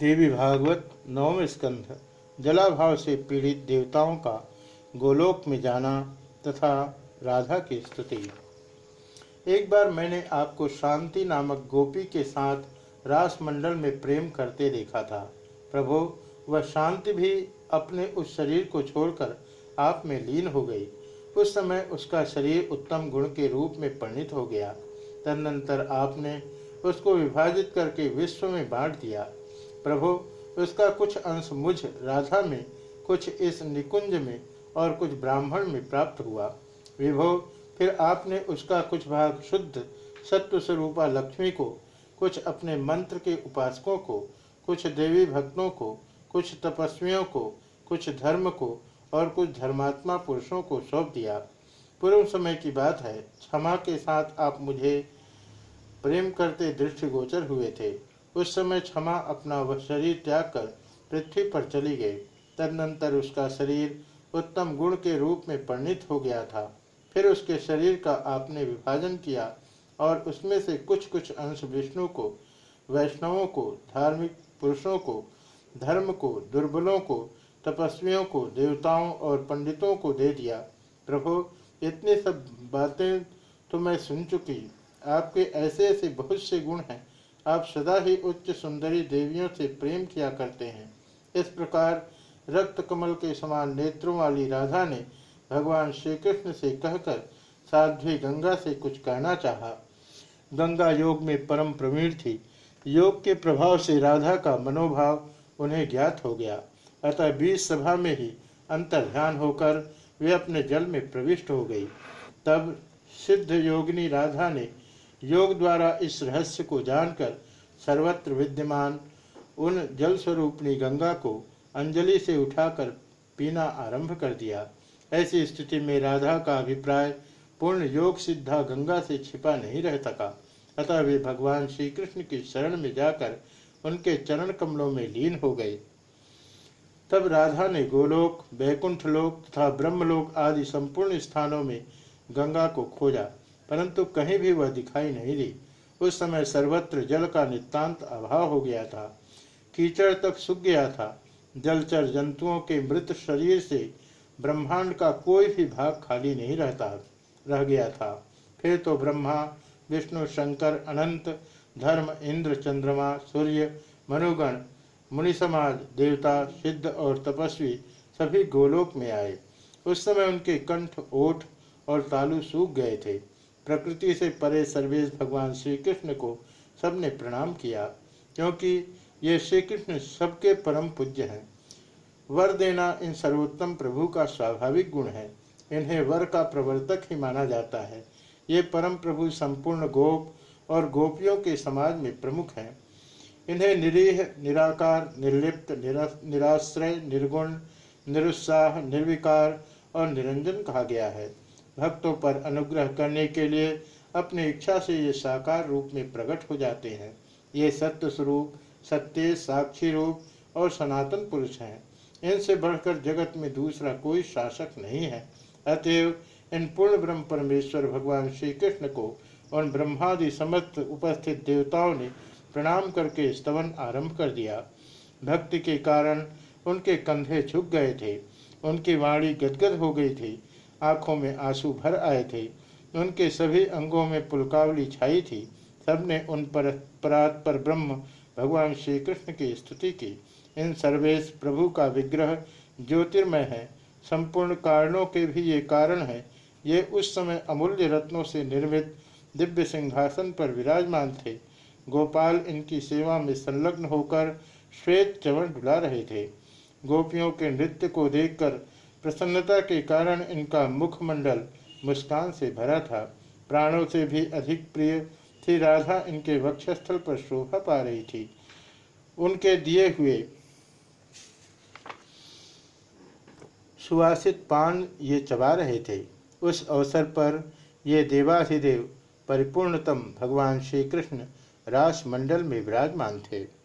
देवी भागवत नवम स्कंध, जलाभाव से पीड़ित देवताओं का गोलोक में जाना तथा राधा की स्तुति। एक बार मैंने आपको शांति नामक गोपी के साथ रास मंडल में प्रेम करते देखा था। प्रभु, वह शांति भी अपने उस शरीर को छोड़कर आप में लीन हो गई। उस समय उसका शरीर उत्तम गुण के रूप में परिणित हो गया। तदनंतर आपने उसको विभाजित करके विश्व में बांट दिया। प्रभु, उसका कुछ अंश मुझ राधा में, कुछ इस निकुंज में और कुछ ब्राह्मण में प्राप्त हुआ। विभो, फिर आपने उसका कुछ भाग शुद्ध सत्व स्वरूपा लक्ष्मी को, कुछ अपने मंत्र के उपासकों को, कुछ देवी भक्तों को, कुछ तपस्वियों को, कुछ धर्म को और कुछ धर्मात्मा पुरुषों को सौंप दिया। पूर्व समय की बात है, क्षमा के साथ आप मुझे प्रेम करते दृष्टिगोचर हुए थे। उस समय क्षमा अपना वह शरीर त्याग कर पृथ्वी पर चली गई। तदनंतर उसका शरीर उत्तम गुण के रूप में परिणित हो गया था। फिर उसके शरीर का आपने विभाजन किया और उसमें से कुछ कुछ अंश विष्णु को, वैष्णवों को, धार्मिक पुरुषों को, धर्म को, दुर्बलों को, तपस्वियों को, देवताओं और पंडितों को दे दिया। प्रभु, इतनी सब बातें तो मैं सुन चुकी। आपके ऐसे ऐसे बहुत से गुण हैं आप सदा ही उच्च सुंदरी देवियों से प्रेम किया करते हैं। इस प्रकार रक्त कमल के समान नेत्रों वाली राधा ने भगवान श्री कृष्ण से कहकर साध्वी गंगा से कुछ कहना चाहा। गंगा योग में परम प्रवीण थी। योग के प्रभाव से राधा का मनोभाव उन्हें ज्ञात हो गया। अतः बीच सभा में ही अंतर ध्यान होकर वे अपने जल में प्रविष्ट हो गई। तब सिद्ध योगिनी राधा ने योग द्वारा इस रहस्य को जानकर सर्वत्र विद्यमान उन जल स्वरूपणी गंगा को अंजलि से उठाकर पीना आरंभ कर दिया। ऐसी स्थिति में राधा का अभिप्राय पूर्ण योग सिद्धा गंगा से छिपा नहीं रह सका। अतः वे भगवान श्री कृष्ण की शरण में जाकर उनके चरण कमलों में लीन हो गए। तब राधा ने गोलोक बैकुंठ लोक तथा ब्रह्मलोक आदि संपूर्ण स्थानों में गंगा को खोजा। परंतु कहीं भी वह दिखाई नहीं दी। उस समय सर्वत्र जल का नितांत अभाव हो गया था। कीचड़ तक सूख गया था। जलचर जंतुओं के मृत शरीर से ब्रह्मांड का कोई भी भाग खाली नहीं रहता, रह गया था। फिर तो ब्रह्मा, विष्णु, शंकर, अनंत, धर्म, इंद्र, चंद्रमा, सूर्य, मनुगण मुनि समाज देवता, सिद्ध और तपस्वी सभी गोलोक में आए। उस समय उनके कंठ, ओठ और तालु सूख गए थे। प्रकृति से परे सर्वेश भगवान श्री कृष्ण को सबने प्रणाम किया क्योंकि ये श्री कृष्ण सबके परम पूज्य हैं। वर देना इन सर्वोत्तम प्रभु का स्वाभाविक गुण है। इन्हें वर का प्रवर्तक ही माना जाता है। ये परम प्रभु संपूर्ण गोप और गोपियों के समाज में प्रमुख हैं। इन्हें निरीह निराकार निर्लिप्त निरा, निराश्रय निर्गुण निरुत्साह निर्विकार और निरंजन कहा गया है। भक्तों पर अनुग्रह करने के लिए अपनी इच्छा से ये साकार रूप में प्रकट हो जाते हैं। ये सत्य स्वरूप सत्य, साक्षी रूप और सनातन पुरुष हैं। इनसे बढ़कर जगत में दूसरा कोई शासक नहीं है। अतएव इन पूर्ण ब्रह्म परमेश्वर भगवान श्री कृष्ण को उन ब्रह्मादि समस्त उपस्थित देवताओं ने प्रणाम करके स्तवन आरंभ कर दिया। भक्ति के कारण उनके कंधे झुक गए थे। उनकी वाणी गदगद हो गई थी। आँखों में आँसू भर आए थे। उनके सभी अंगों में पुलकावली छाई थी। सबने उन पर, परात पर ब्रह्म, भगवान श्री कृष्ण की स्तुति की। इन सर्वेश प्रभु का विग्रह ज्योतिर्मय है। संपूर्ण कारणों के भी ये कारण है। ये उस समय अमूल्य रत्नों से निर्मित दिव्य सिंहासन पर विराजमान थे। गोपाल इनकी सेवा में संलग्न होकर श्वेत चवन डुला रहे थे। गोपियों के नृत्य को देखकर प्रसन्नता के कारण इनका मुखमंडल मुस्कान से भरा था। प्राणों से भी अधिक प्रिय थी राधा इनके वक्षस्थल पर शोभा पा रही थी। उनके दिए हुए सुवासित पान ये चबा रहे थे। उस अवसर पर ये देवाधिदेव परिपूर्णतम भगवान श्री कृष्ण रास मंडल में विराजमान थे।